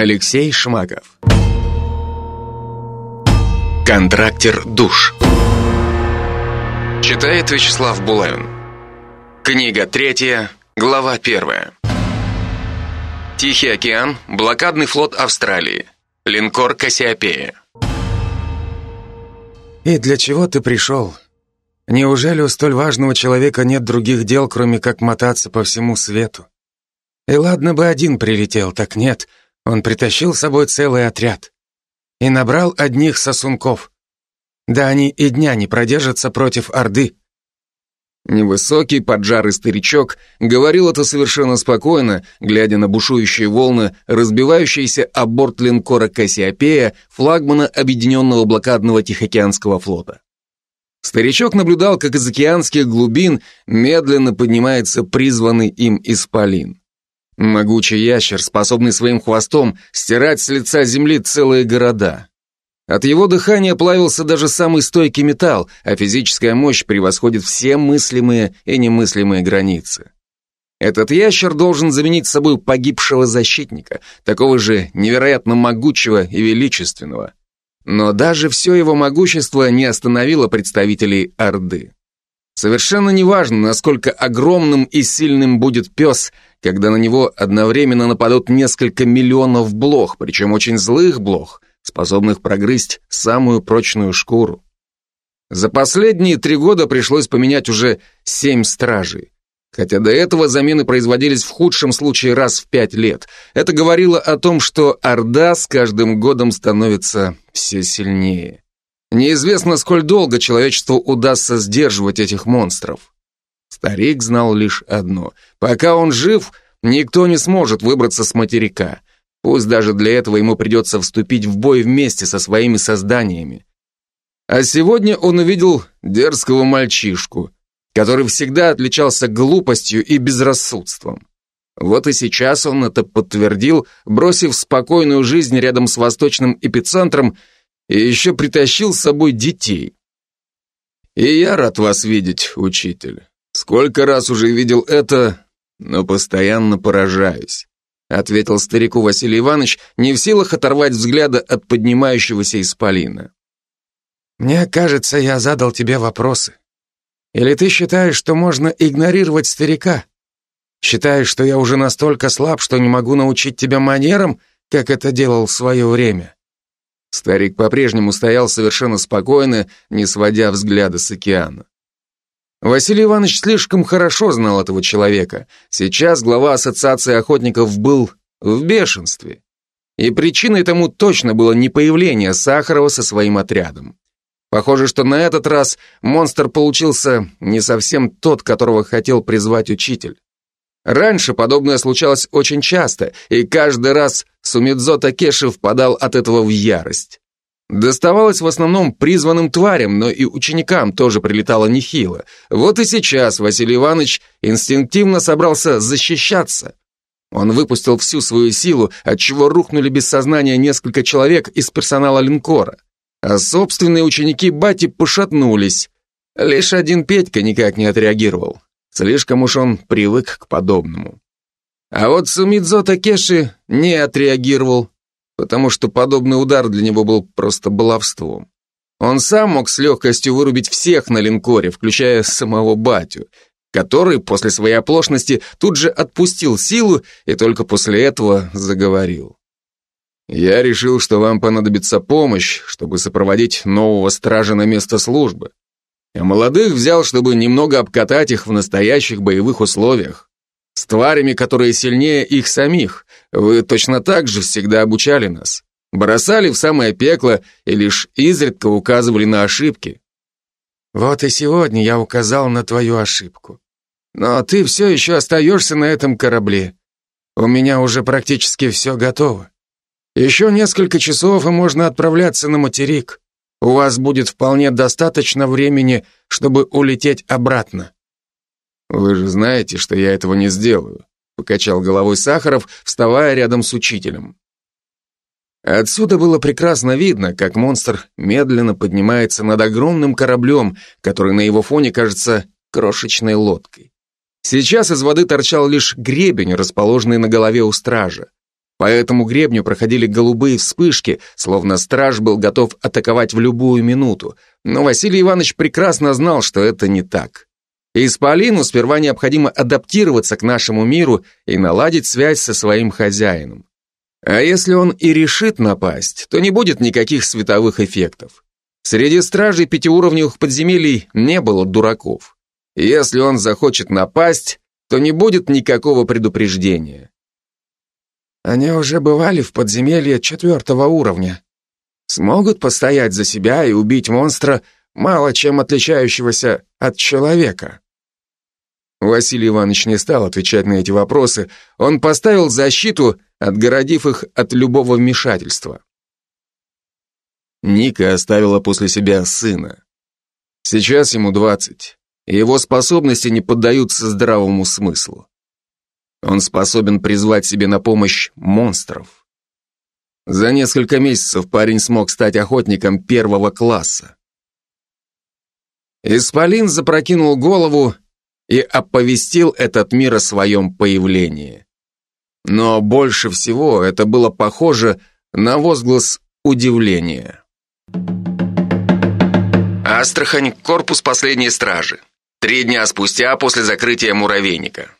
Алексей Шмаков. Контрактер душ. Читает Вячеслав Булавин. Книга третья, глава первая. Тихий океан, блокадный флот Австралии. Линкор Кассиопея. «И для чего ты пришел? Неужели у столь важного человека нет других дел, кроме как мотаться по всему свету? И ладно бы один прилетел, так нет, он притащил с собой целый отряд. И набрал одних сосунков. Да они и дня не продержатся против Орды». Невысокий, поджарый старичок говорил это совершенно спокойно, глядя на бушующие волны, разбивающиеся о борт линкора Кассиопея, флагмана Объединенного блокадного Тихоокеанского флота. Старичок наблюдал, как из океанских глубин медленно поднимается призванный им исполин. Могучий ящер, способный своим хвостом стирать с лица земли целые города. От его дыхания плавился даже самый стойкий металл, а физическая мощь превосходит все мыслимые и немыслимые границы. Этот ящер должен заменить собой погибшего защитника, такого же невероятно могучего и величественного. Но даже все его могущество не остановило представителей Орды. Совершенно неважно, насколько огромным и сильным будет пес, когда на него одновременно нападут несколько миллионов блох, причем очень злых блох – способных прогрызть самую прочную шкуру. За последние три года пришлось поменять уже семь стражей. Хотя до этого замены производились в худшем случае раз в пять лет. Это говорило о том, что Орда с каждым годом становится все сильнее. Неизвестно, сколь долго человечеству удастся сдерживать этих монстров. Старик знал лишь одно. Пока он жив, никто не сможет выбраться с материка. Пусть даже для этого ему придется вступить в бой вместе со своими созданиями. А сегодня он увидел дерзкого мальчишку, который всегда отличался глупостью и безрассудством. Вот и сейчас он это подтвердил, бросив спокойную жизнь рядом с восточным эпицентром и еще притащил с собой детей. И я рад вас видеть, учитель. Сколько раз уже видел это, но постоянно поражаюсь ответил старику Василий Иванович, не в силах оторвать взгляда от поднимающегося исполина. «Мне кажется, я задал тебе вопросы. Или ты считаешь, что можно игнорировать старика? Считаешь, что я уже настолько слаб, что не могу научить тебя манерам, как это делал в свое время?» Старик по-прежнему стоял совершенно спокойно, не сводя взгляда с океана. Василий Иванович слишком хорошо знал этого человека. Сейчас глава ассоциации охотников был в бешенстве. И причиной тому точно было не появление Сахарова со своим отрядом. Похоже, что на этот раз монстр получился не совсем тот, которого хотел призвать учитель. Раньше подобное случалось очень часто, и каждый раз Сумидзо Такеши впадал от этого в ярость. Доставалось в основном призванным тварям, но и ученикам тоже прилетало нехило. Вот и сейчас Василий Иванович инстинктивно собрался защищаться. Он выпустил всю свою силу, отчего рухнули без сознания несколько человек из персонала линкора. А собственные ученики Бати пошатнулись. Лишь один Петька никак не отреагировал. Слишком уж он привык к подобному. А вот Сумидзо Такеши не отреагировал, потому что подобный удар для него был просто баловством. Он сам мог с легкостью вырубить всех на линкоре, включая самого батю, который после своей оплошности тут же отпустил силу и только после этого заговорил. «Я решил, что вам понадобится помощь, чтобы сопроводить нового стража на место службы. Я молодых взял, чтобы немного обкатать их в настоящих боевых условиях с тварями, которые сильнее их самих. Вы точно так же всегда обучали нас. Бросали в самое пекло и лишь изредка указывали на ошибки. Вот и сегодня я указал на твою ошибку. Но ты все еще остаешься на этом корабле. У меня уже практически все готово. Еще несколько часов, и можно отправляться на материк. У вас будет вполне достаточно времени, чтобы улететь обратно. «Вы же знаете, что я этого не сделаю», покачал головой Сахаров, вставая рядом с учителем. Отсюда было прекрасно видно, как монстр медленно поднимается над огромным кораблем, который на его фоне кажется крошечной лодкой. Сейчас из воды торчал лишь гребень, расположенный на голове у стража. По этому гребню проходили голубые вспышки, словно страж был готов атаковать в любую минуту. Но Василий Иванович прекрасно знал, что это не так. Исполину сперва необходимо адаптироваться к нашему миру и наладить связь со своим хозяином. А если он и решит напасть, то не будет никаких световых эффектов. Среди стражей пятиуровневых подземелий не было дураков. Если он захочет напасть, то не будет никакого предупреждения. Они уже бывали в подземелье четвертого уровня. Смогут постоять за себя и убить монстра, мало чем отличающегося от человека. Василий Иванович не стал отвечать на эти вопросы. Он поставил защиту, отгородив их от любого вмешательства. Ника оставила после себя сына. Сейчас ему двадцать, и его способности не поддаются здравому смыслу. Он способен призвать себе на помощь монстров. За несколько месяцев парень смог стать охотником первого класса. Исполин запрокинул голову и оповестил этот мир о своем появлении. Но больше всего это было похоже на возглас удивления. Астрахань, корпус последней стражи. Три дня спустя после закрытия муравейника.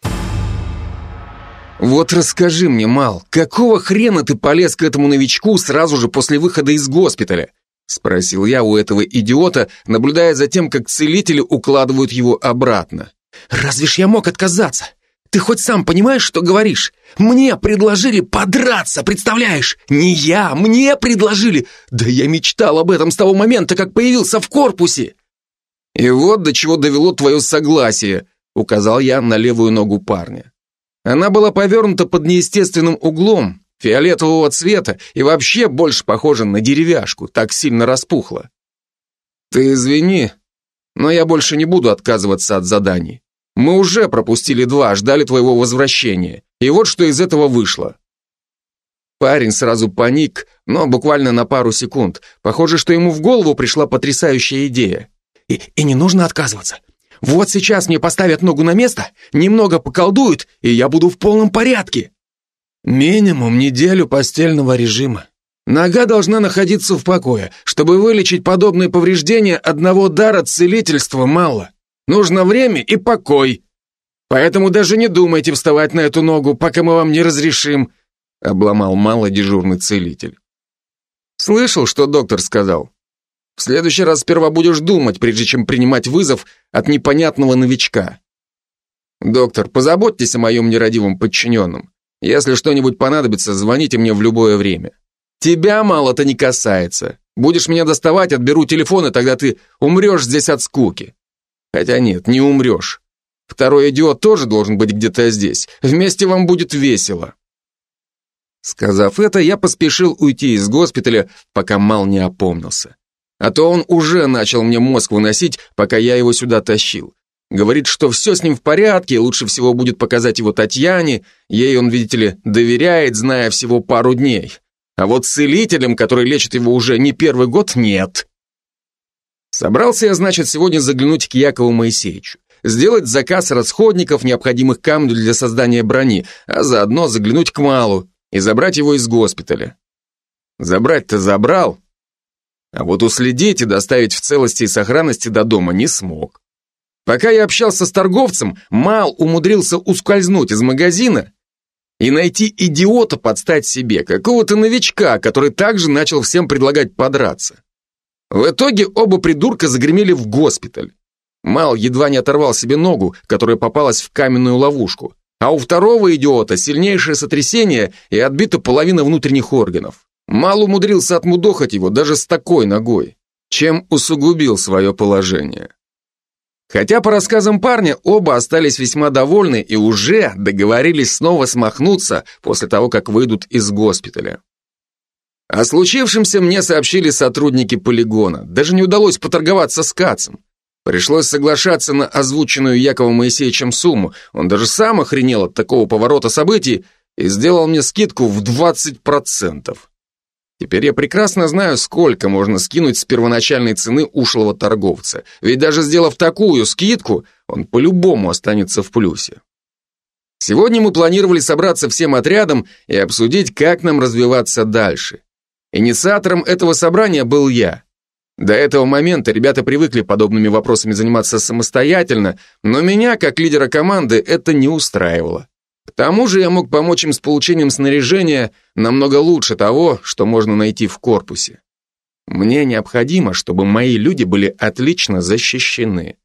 «Вот расскажи мне, Мал, какого хрена ты полез к этому новичку сразу же после выхода из госпиталя?» Спросил я у этого идиота, наблюдая за тем, как целители укладывают его обратно. «Разве ж я мог отказаться? Ты хоть сам понимаешь, что говоришь? Мне предложили подраться, представляешь? Не я, мне предложили. Да я мечтал об этом с того момента, как появился в корпусе. И вот до чего довело твое согласие, указал я на левую ногу парня. Она была повернута под неестественным углом, фиолетового цвета и вообще больше похожа на деревяшку, так сильно распухла. Ты извини, но я больше не буду отказываться от заданий. Мы уже пропустили два, ждали твоего возвращения. И вот что из этого вышло. Парень сразу паник, но буквально на пару секунд. Похоже, что ему в голову пришла потрясающая идея. И, и не нужно отказываться. Вот сейчас мне поставят ногу на место, немного поколдуют, и я буду в полном порядке. Минимум неделю постельного режима. Нога должна находиться в покое. Чтобы вылечить подобные повреждения, одного дара целительства мало. Нужно время и покой. Поэтому даже не думайте вставать на эту ногу, пока мы вам не разрешим», — обломал мало дежурный целитель. «Слышал, что доктор сказал? В следующий раз сперва будешь думать, прежде чем принимать вызов от непонятного новичка. Доктор, позаботьтесь о моем нерадивом подчиненном. Если что-нибудь понадобится, звоните мне в любое время. Тебя мало-то не касается. Будешь меня доставать, отберу телефон, и тогда ты умрешь здесь от скуки. Хотя нет, не умрешь. Второй идиот тоже должен быть где-то здесь. Вместе вам будет весело. Сказав это, я поспешил уйти из госпиталя, пока Мал не опомнился. А то он уже начал мне мозг выносить, пока я его сюда тащил. Говорит, что все с ним в порядке, лучше всего будет показать его Татьяне, ей он, видите ли, доверяет, зная всего пару дней. А вот целителям, которые лечат его уже не первый год, нет. Собрался я, значит, сегодня заглянуть к Якову Моисеевичу, сделать заказ расходников, необходимых камню для создания брони, а заодно заглянуть к Малу и забрать его из госпиталя. Забрать-то забрал, а вот уследить и доставить в целости и сохранности до дома не смог. Пока я общался с торговцем, Мал умудрился ускользнуть из магазина и найти идиота подстать себе, какого-то новичка, который также начал всем предлагать подраться. В итоге оба придурка загремели в госпиталь. Мал едва не оторвал себе ногу, которая попалась в каменную ловушку, а у второго идиота сильнейшее сотрясение и отбита половина внутренних органов. Мал умудрился отмудохать его даже с такой ногой, чем усугубил свое положение. Хотя по рассказам парня оба остались весьма довольны и уже договорились снова смахнуться после того, как выйдут из госпиталя. О случившемся мне сообщили сотрудники полигона. Даже не удалось поторговаться с Кацем. Пришлось соглашаться на озвученную Яковом Моисеевичем сумму. Он даже сам охренел от такого поворота событий и сделал мне скидку в 20%. Теперь я прекрасно знаю, сколько можно скинуть с первоначальной цены ушлого торговца. Ведь даже сделав такую скидку, он по-любому останется в плюсе. Сегодня мы планировали собраться всем отрядом и обсудить, как нам развиваться дальше. Инициатором этого собрания был я. До этого момента ребята привыкли подобными вопросами заниматься самостоятельно, но меня, как лидера команды, это не устраивало. К тому же я мог помочь им с получением снаряжения намного лучше того, что можно найти в корпусе. Мне необходимо, чтобы мои люди были отлично защищены.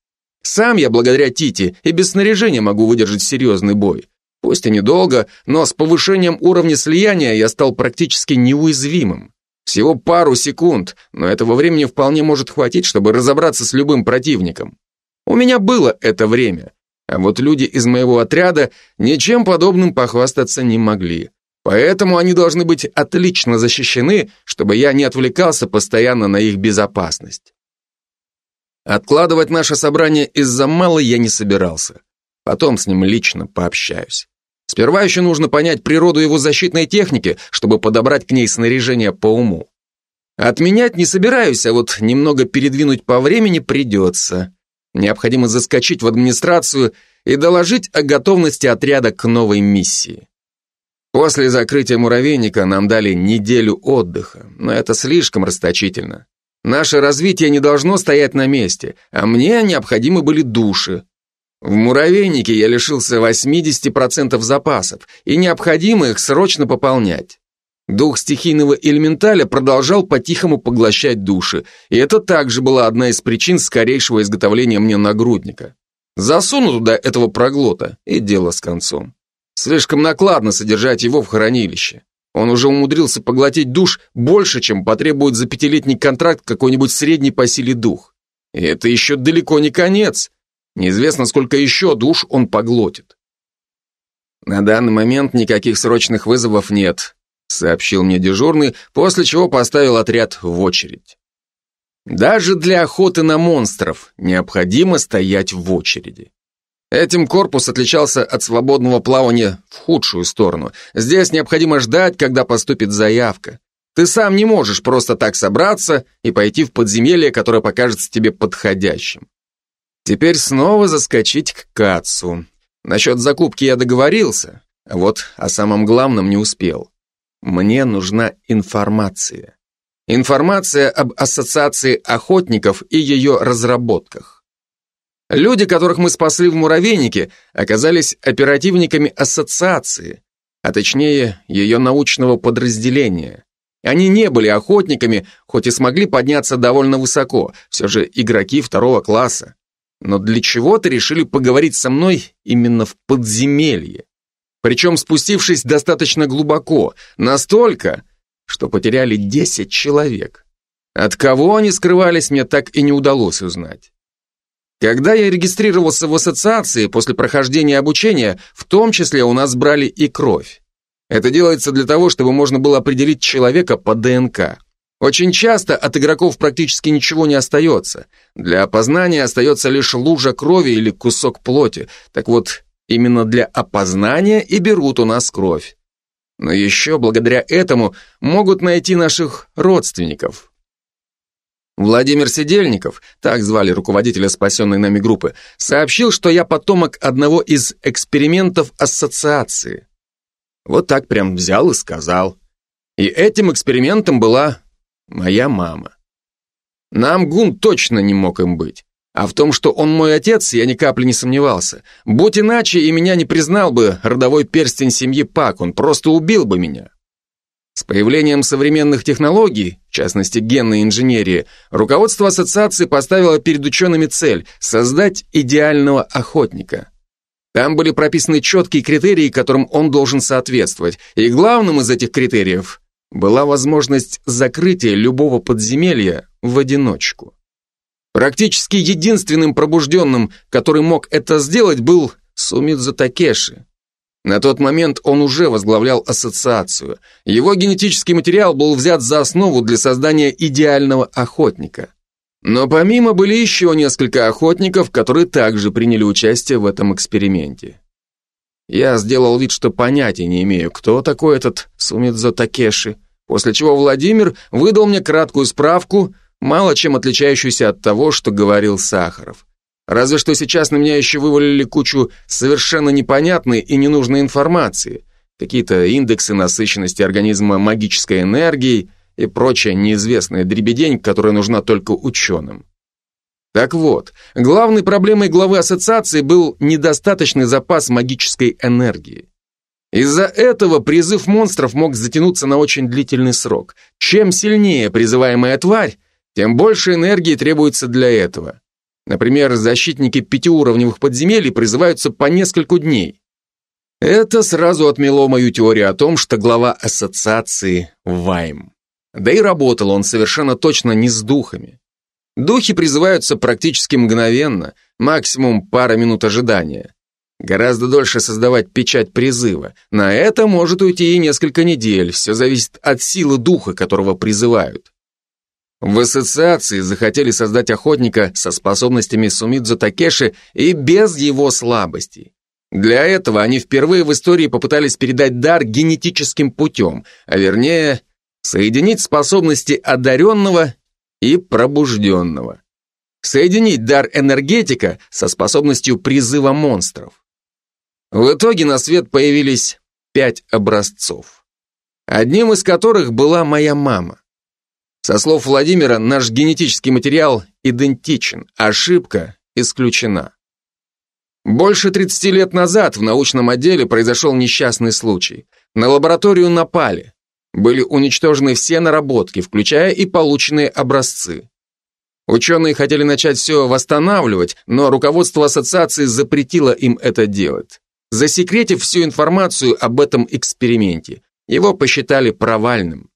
Сам я, благодаря Тите, и без снаряжения могу выдержать серьезный бой. Пусть и недолго, но с повышением уровня слияния я стал практически неуязвимым. Всего пару секунд, но этого времени вполне может хватить, чтобы разобраться с любым противником. У меня было это время, а вот люди из моего отряда ничем подобным похвастаться не могли. Поэтому они должны быть отлично защищены, чтобы я не отвлекался постоянно на их безопасность. Откладывать наше собрание из-за мало я не собирался. Потом с ним лично пообщаюсь. Сперва еще нужно понять природу его защитной техники, чтобы подобрать к ней снаряжение по уму. Отменять не собираюсь, а вот немного передвинуть по времени придется. Необходимо заскочить в администрацию и доложить о готовности отряда к новой миссии. После закрытия муравейника нам дали неделю отдыха, но это слишком расточительно. Наше развитие не должно стоять на месте, а мне необходимы были души. В муравейнике я лишился 80% запасов, и необходимо их срочно пополнять. Дух стихийного элементаля продолжал по-тихому поглощать души, и это также была одна из причин скорейшего изготовления мне нагрудника. Засуну туда этого проглота, и дело с концом. Слишком накладно содержать его в хранилище. Он уже умудрился поглотить душ больше, чем потребует за пятилетний контракт какой-нибудь средний по силе дух. И это еще далеко не конец. Неизвестно, сколько еще душ он поглотит. На данный момент никаких срочных вызовов нет, сообщил мне дежурный, после чего поставил отряд в очередь. Даже для охоты на монстров необходимо стоять в очереди. Этим корпус отличался от свободного плавания в худшую сторону. Здесь необходимо ждать, когда поступит заявка. Ты сам не можешь просто так собраться и пойти в подземелье, которое покажется тебе подходящим. Теперь снова заскочить к Кацу. Насчет закупки я договорился, а вот о самом главном не успел. Мне нужна информация. Информация об ассоциации охотников и ее разработках. Люди, которых мы спасли в муравейнике, оказались оперативниками ассоциации, а точнее ее научного подразделения. Они не были охотниками, хоть и смогли подняться довольно высоко, все же игроки второго класса. Но для чего-то решили поговорить со мной именно в подземелье. Причем спустившись достаточно глубоко, настолько, что потеряли 10 человек. От кого они скрывались, мне так и не удалось узнать. Когда я регистрировался в ассоциации после прохождения обучения, в том числе у нас брали и кровь. Это делается для того, чтобы можно было определить человека по ДНК. Очень часто от игроков практически ничего не остается. Для опознания остается лишь лужа крови или кусок плоти. Так вот, именно для опознания и берут у нас кровь. Но еще благодаря этому могут найти наших родственников. Владимир Сидельников, так звали руководителя спасенной нами группы, сообщил, что я потомок одного из экспериментов ассоциации. Вот так прям взял и сказал. И этим экспериментом была моя мама. Нам Гун точно не мог им быть. А в том, что он мой отец, я ни капли не сомневался. Будь иначе, и меня не признал бы родовой перстень семьи Пак, он просто убил бы меня. С появлением современных технологий, в частности генной инженерии, руководство ассоциации поставило перед учеными цель – создать идеального охотника. Там были прописаны четкие критерии, которым он должен соответствовать, и главным из этих критериев была возможность закрытия любого подземелья в одиночку. Практически единственным пробужденным, который мог это сделать, был Сумидзо Такеши. На тот момент он уже возглавлял ассоциацию. Его генетический материал был взят за основу для создания идеального охотника. Но помимо были еще несколько охотников, которые также приняли участие в этом эксперименте. Я сделал вид, что понятия не имею, кто такой этот Сумидзо Такеши, после чего Владимир выдал мне краткую справку, мало чем отличающуюся от того, что говорил Сахаров. Разве что сейчас на меня еще вывалили кучу совершенно непонятной и ненужной информации, какие-то индексы насыщенности организма магической энергией и прочая неизвестная дребедень, которая нужна только ученым. Так вот, главной проблемой главы ассоциации был недостаточный запас магической энергии. Из-за этого призыв монстров мог затянуться на очень длительный срок. Чем сильнее призываемая тварь, тем больше энергии требуется для этого. Например, защитники пятиуровневых подземелий призываются по нескольку дней. Это сразу отмело мою теорию о том, что глава ассоциации Вайм. Да и работал он совершенно точно не с духами. Духи призываются практически мгновенно, максимум пара минут ожидания. Гораздо дольше создавать печать призыва. На это может уйти и несколько недель, все зависит от силы духа, которого призывают. В ассоциации захотели создать охотника со способностями Сумидзу Такеши и без его слабостей. Для этого они впервые в истории попытались передать дар генетическим путем, а вернее, соединить способности одаренного и пробужденного. Соединить дар энергетика со способностью призыва монстров. В итоге на свет появились пять образцов. Одним из которых была моя мама. Со слов Владимира, наш генетический материал идентичен, ошибка исключена. Больше 30 лет назад в научном отделе произошел несчастный случай. На лабораторию напали. Были уничтожены все наработки, включая и полученные образцы. Ученые хотели начать все восстанавливать, но руководство ассоциации запретило им это делать засекретив всю информацию об этом эксперименте. Его посчитали провальным.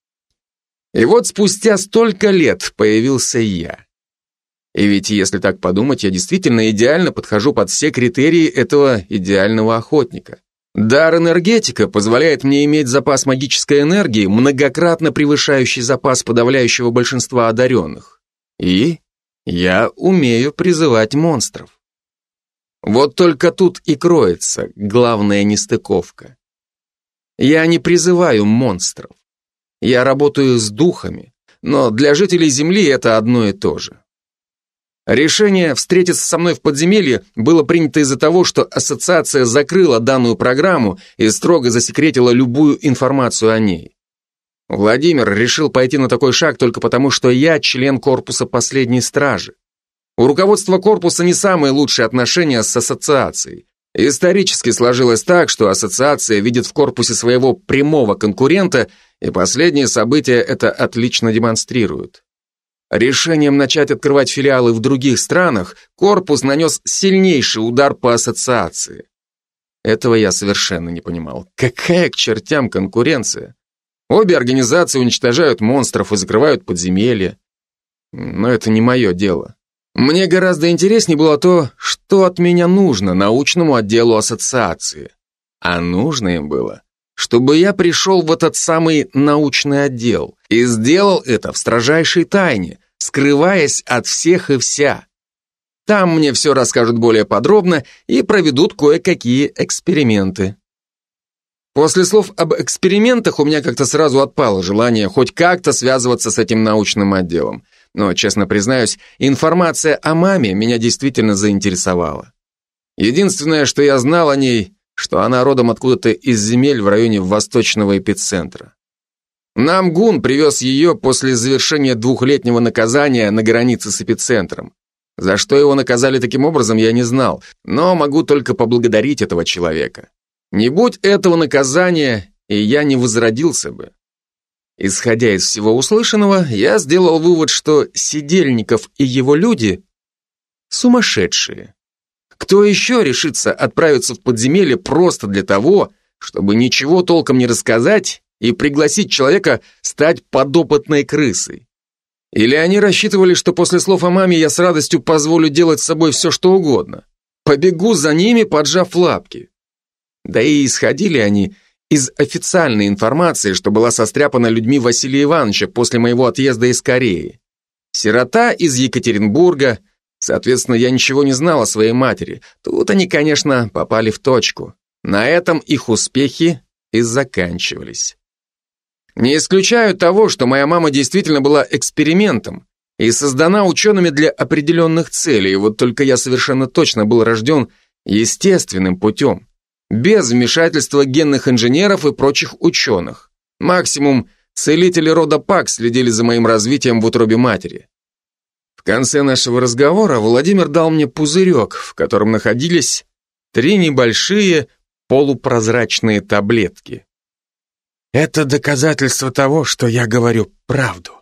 И вот спустя столько лет появился я. И ведь, если так подумать, я действительно идеально подхожу под все критерии этого идеального охотника. Дар энергетика позволяет мне иметь запас магической энергии, многократно превышающий запас подавляющего большинства одаренных. И я умею призывать монстров. Вот только тут и кроется главная нестыковка. Я не призываю монстров. Я работаю с духами, но для жителей Земли это одно и то же. Решение встретиться со мной в подземелье было принято из-за того, что ассоциация закрыла данную программу и строго засекретила любую информацию о ней. Владимир решил пойти на такой шаг только потому, что я член корпуса последней стражи. У руководства корпуса не самые лучшие отношения с ассоциацией. Исторически сложилось так, что ассоциация видит в корпусе своего прямого конкурента, и последние события это отлично демонстрируют. Решением начать открывать филиалы в других странах корпус нанес сильнейший удар по ассоциации. Этого я совершенно не понимал. Какая к чертям конкуренция? Обе организации уничтожают монстров и закрывают подземелья. Но это не мое дело. Мне гораздо интереснее было то, что от меня нужно научному отделу ассоциации. А нужно им было, чтобы я пришел в этот самый научный отдел и сделал это в строжайшей тайне, скрываясь от всех и вся. Там мне все расскажут более подробно и проведут кое-какие эксперименты. После слов об экспериментах у меня как-то сразу отпало желание хоть как-то связываться с этим научным отделом. Но, честно признаюсь, информация о маме меня действительно заинтересовала. Единственное, что я знал о ней, что она родом откуда-то из земель в районе восточного эпицентра. Нам Гун привез ее после завершения двухлетнего наказания на границе с эпицентром. За что его наказали таким образом, я не знал, но могу только поблагодарить этого человека. Не будь этого наказания, и я не возродился бы. Исходя из всего услышанного, я сделал вывод, что Сидельников и его люди сумасшедшие. Кто еще решится отправиться в подземелье просто для того, чтобы ничего толком не рассказать и пригласить человека стать подопытной крысой? Или они рассчитывали, что после слов о маме я с радостью позволю делать с собой все, что угодно? Побегу за ними, поджав лапки. Да и исходили они из официальной информации, что была состряпана людьми Василия Ивановича после моего отъезда из Кореи. Сирота из Екатеринбурга, соответственно, я ничего не знал о своей матери. Тут они, конечно, попали в точку. На этом их успехи и заканчивались. Не исключаю того, что моя мама действительно была экспериментом, и создана учеными для определенных целей, вот только я совершенно точно был рожден естественным путем, без вмешательства генных инженеров и прочих ученых. Максимум, целители рода Пак следили за моим развитием в утробе матери. В конце нашего разговора Владимир дал мне пузырек, в котором находились три небольшие полупрозрачные таблетки. Это доказательство того, что я говорю правду.